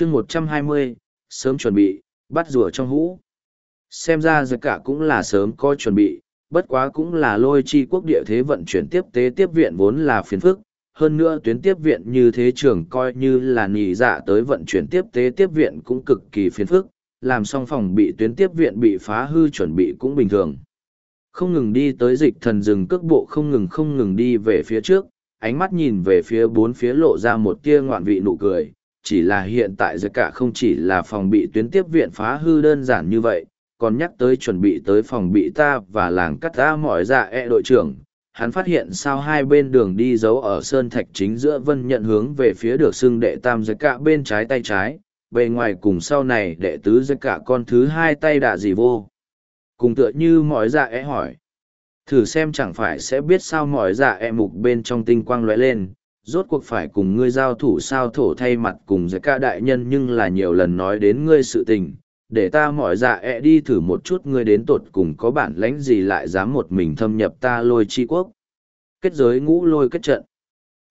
chương một trăm hai mươi, sớm chuẩn bị, bắt rùa trong hũ. Xem ra giật cả cũng là sớm có chuẩn bị, bất quá cũng là lôi chi quốc địa thế vận chuyển tiếp tế tiếp viện vốn là phiền phức. Hơn nữa tuyến tiếp viện như thế trường coi như là nhì dạ tới vận chuyển tiếp tế tiếp viện cũng cực kỳ phiền phức, làm xong phòng bị tuyến tiếp viện bị phá hư chuẩn bị cũng bình thường. Không ngừng đi tới dịch thần rừng cước bộ không ngừng không ngừng đi về phía trước, ánh mắt nhìn về phía bốn phía lộ ra một tia ngoạn vị nụ cười chỉ là hiện tại giới cả không chỉ là phòng bị tuyến tiếp viện phá hư đơn giản như vậy, còn nhắc tới chuẩn bị tới phòng bị ta và làng cắt ta mọi dạ e đội trưởng, hắn phát hiện sao hai bên đường đi giấu ở sơn thạch chính giữa vân nhận hướng về phía được xưng đệ tam giới cả bên trái tay trái, bề ngoài cùng sau này đệ tứ giới cả con thứ hai tay đạ gì vô. Cùng tựa như mọi dạ e hỏi, thử xem chẳng phải sẽ biết sao mọi dạ e mục bên trong tinh quang lóe lên rốt cuộc phải cùng ngươi giao thủ sao thổ thay mặt cùng dạ giật cả đại nhân nhưng là nhiều lần nói đến ngươi sự tình, để ta mọi dạ e đi thử một chút ngươi đến tột cùng có bản lãnh gì lại dám một mình thâm nhập ta lôi chi quốc. Kết giới ngũ lôi kết trận.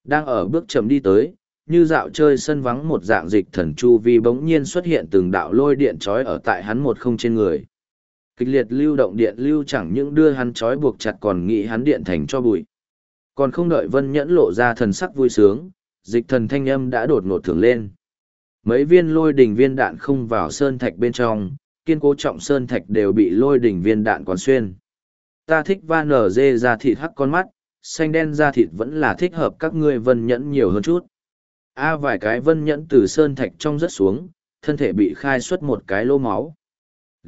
Đang ở bước chậm đi tới, như dạo chơi sân vắng một dạng dịch thần chu vi bỗng nhiên xuất hiện từng đạo lôi điện trói ở tại hắn một không trên người. Kịch liệt lưu động điện lưu chẳng những đưa hắn trói buộc chặt còn nghĩ hắn điện thành cho bụi còn không đợi vân nhẫn lộ ra thần sắc vui sướng, dịch thần thanh âm đã đột ngột thưởng lên. Mấy viên lôi đỉnh viên đạn không vào sơn thạch bên trong, kiên cố trọng sơn thạch đều bị lôi đỉnh viên đạn quán xuyên. Ta thích va nở dê ra thịt hắc con mắt, xanh đen ra thịt vẫn là thích hợp các ngươi vân nhẫn nhiều hơn chút. A vài cái vân nhẫn từ sơn thạch trong rất xuống, thân thể bị khai xuất một cái lô máu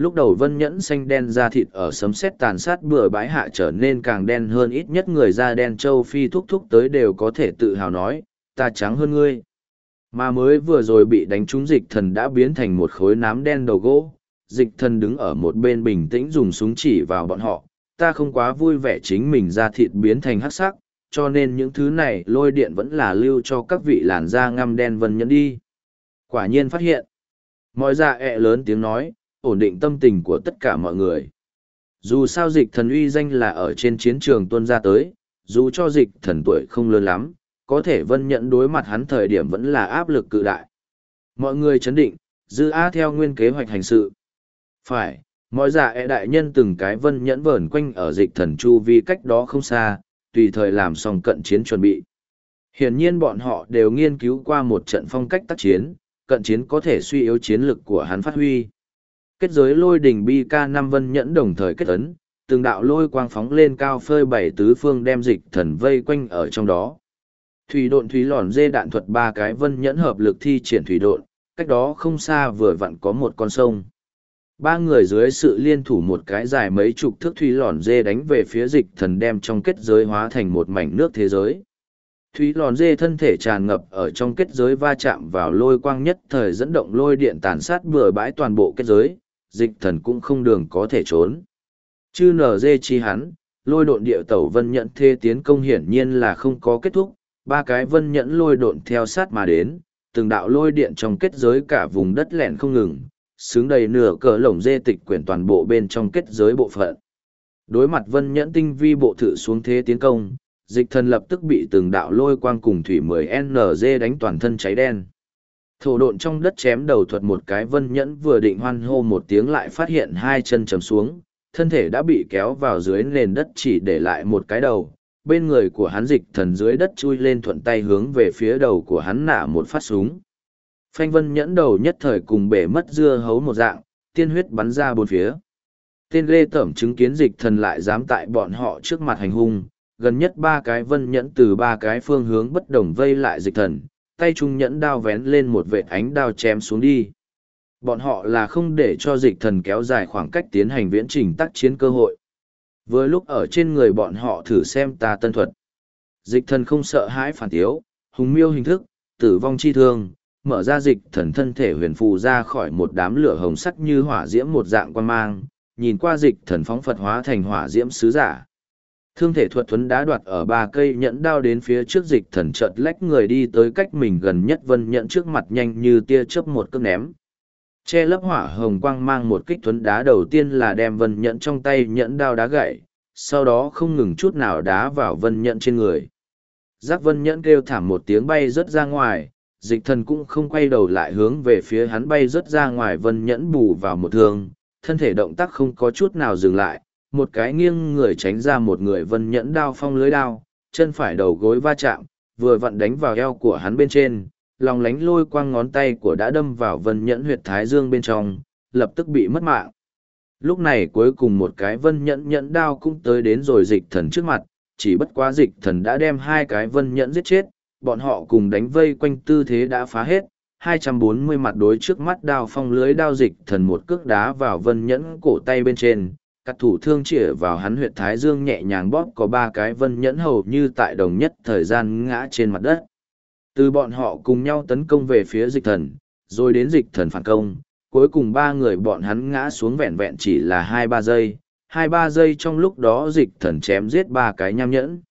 lúc đầu vân nhẫn xanh đen da thịt ở sấm sét tàn sát bừa bãi hạ trở nên càng đen hơn ít nhất người da đen châu phi thúc thúc tới đều có thể tự hào nói, ta trắng hơn ngươi. Mà mới vừa rồi bị đánh trúng dịch thần đã biến thành một khối nám đen đầu gỗ. Dịch thần đứng ở một bên bình tĩnh dùng súng chỉ vào bọn họ. Ta không quá vui vẻ chính mình da thịt biến thành hắc sắc, cho nên những thứ này lôi điện vẫn là lưu cho các vị làn da ngăm đen vân nhẫn đi. Quả nhiên phát hiện, mọi da ẹ lớn tiếng nói ổn định tâm tình của tất cả mọi người. Dù sao dịch thần uy danh là ở trên chiến trường tuân ra tới, dù cho dịch thần tuổi không lớn lắm, có thể vân nhận đối mặt hắn thời điểm vẫn là áp lực cự đại. Mọi người chấn định, dư á theo nguyên kế hoạch hành sự. Phải, mọi giả e đại nhân từng cái vân nhẫn vờn quanh ở dịch thần chu vi cách đó không xa, tùy thời làm xong cận chiến chuẩn bị. Hiển nhiên bọn họ đều nghiên cứu qua một trận phong cách tác chiến, cận chiến có thể suy yếu chiến lực của hắn phát huy kết giới lôi đỉnh bi ca năm vân nhẫn đồng thời kết ấn, từng đạo lôi quang phóng lên cao phơi bảy tứ phương đem dịch thần vây quanh ở trong đó. Thủy độn thủy lòn dê đạn thuật ba cái vân nhẫn hợp lực thi triển thủy độn, cách đó không xa vừa vặn có một con sông. Ba người dưới sự liên thủ một cái dài mấy chục thước thủy lòn dê đánh về phía dịch thần đem trong kết giới hóa thành một mảnh nước thế giới. Thủy lòn dê thân thể tràn ngập ở trong kết giới va chạm vào lôi quang nhất thời dẫn động lôi điện tàn sát bừa bãi toàn bộ kết giới dịch thần cũng không đường có thể trốn. Chư nở dê chi hắn, lôi độn địa tẩu vân nhận thê tiến công hiển nhiên là không có kết thúc, ba cái vân nhẫn lôi độn theo sát mà đến, từng đạo lôi điện trong kết giới cả vùng đất lẹn không ngừng, xứng đầy nửa cờ lồng dê tịch quyển toàn bộ bên trong kết giới bộ phận. Đối mặt vân nhẫn tinh vi bộ thự xuống thế tiến công, dịch thần lập tức bị từng đạo lôi quang cùng thủy 10NG đánh toàn thân cháy đen. Thổ độn trong đất chém đầu thuật một cái vân nhẫn vừa định hoan hô một tiếng lại phát hiện hai chân chầm xuống, thân thể đã bị kéo vào dưới nền đất chỉ để lại một cái đầu. Bên người của hắn dịch thần dưới đất chui lên thuận tay hướng về phía đầu của hắn nả một phát súng. Phanh vân nhẫn đầu nhất thời cùng bể mất dưa hấu một dạng, tiên huyết bắn ra bốn phía. Tên lê tẩm chứng kiến dịch thần lại dám tại bọn họ trước mặt hành hung, gần nhất ba cái vân nhẫn từ ba cái phương hướng bất đồng vây lại dịch thần, tay trung nhẫn đao vén lên một vệt ánh đao chém xuống đi. Bọn họ là không để cho dịch thần kéo dài khoảng cách tiến hành viễn trình tác chiến cơ hội. Với lúc ở trên người bọn họ thử xem ta tân thuật. Dịch thần không sợ hãi phản tiếu, hùng miêu hình thức, tử vong chi thương, mở ra dịch thần thân thể huyền phù ra khỏi một đám lửa hồng sắc như hỏa diễm một dạng quan mang, nhìn qua dịch thần phóng Phật hóa thành hỏa diễm sứ giả. Thương thể thuật thuấn đá đoạt ở ba cây nhẫn đao đến phía trước dịch thần chợt lách người đi tới cách mình gần nhất vân nhẫn trước mặt nhanh như tia chớp một cước ném. Che lớp hỏa hồng quang mang một kích thuấn đá đầu tiên là đem vân nhẫn trong tay nhẫn đao đá gậy, sau đó không ngừng chút nào đá vào vân nhẫn trên người. Giác vân nhẫn kêu thảm một tiếng bay rớt ra ngoài, dịch thần cũng không quay đầu lại hướng về phía hắn bay rớt ra ngoài vân nhẫn bù vào một thương, thân thể động tác không có chút nào dừng lại, một cái nghiêng người tránh ra một người vân nhẫn đao phong lưới đao, chân phải đầu gối va chạm, vừa vặn đánh vào eo của hắn bên trên, lòng lánh lôi quang ngón tay của đã đâm vào vân nhẫn huyệt thái dương bên trong, lập tức bị mất mạng. Lúc này cuối cùng một cái vân nhẫn nhẫn đao cũng tới đến rồi dịch thần trước mặt, chỉ bất quá dịch thần đã đem hai cái vân nhẫn giết chết, bọn họ cùng đánh vây quanh tư thế đã phá hết, 240 mặt đối trước mắt đao phong lưới đao dịch thần một cước đá vào vân nhẫn cổ tay bên trên, cắt thủ thương chĩa vào hắn huyệt thái dương nhẹ nhàng bóp có ba cái vân nhẫn hầu như tại đồng nhất thời gian ngã trên mặt đất. Từ bọn họ cùng nhau tấn công về phía dịch thần, rồi đến dịch thần phản công, cuối cùng ba người bọn hắn ngã xuống vẹn vẹn chỉ là hai ba giây, hai ba giây trong lúc đó dịch thần chém giết ba cái nham nhẫn.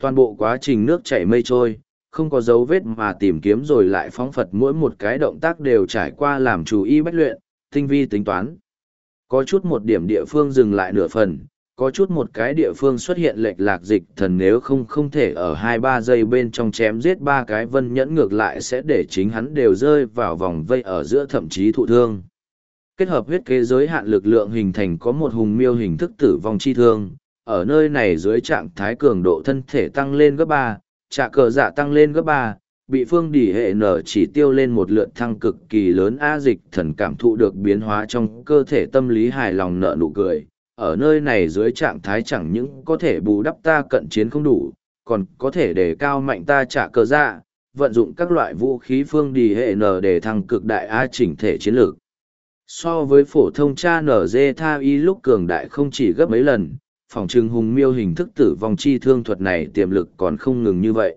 Toàn bộ quá trình nước chảy mây trôi, không có dấu vết mà tìm kiếm rồi lại phóng phật mỗi một cái động tác đều trải qua làm chủ y bách luyện, tinh vi tính toán. Có chút một điểm địa phương dừng lại nửa phần, có chút một cái địa phương xuất hiện lệch lạc dịch thần nếu không không thể ở hai ba giây bên trong chém giết ba cái vân nhẫn ngược lại sẽ để chính hắn đều rơi vào vòng vây ở giữa thậm chí thụ thương. Kết hợp huyết kế giới hạn lực lượng hình thành có một hùng miêu hình thức tử vong chi thương, ở nơi này dưới trạng thái cường độ thân thể tăng lên gấp ba, trả cờ dạ tăng lên gấp ba bị phương đỉ hệ nở chỉ tiêu lên một lượt thăng cực kỳ lớn a dịch thần cảm thụ được biến hóa trong cơ thể tâm lý hài lòng nợ nụ cười ở nơi này dưới trạng thái chẳng những có thể bù đắp ta cận chiến không đủ còn có thể để cao mạnh ta trả cờ ra, vận dụng các loại vũ khí phương đỉ hệ nở để thăng cực đại a chỉnh thể chiến lược so với phổ thông cha nở dê tha y lúc cường đại không chỉ gấp mấy lần phòng trừng hùng miêu hình thức tử vong chi thương thuật này tiềm lực còn không ngừng như vậy.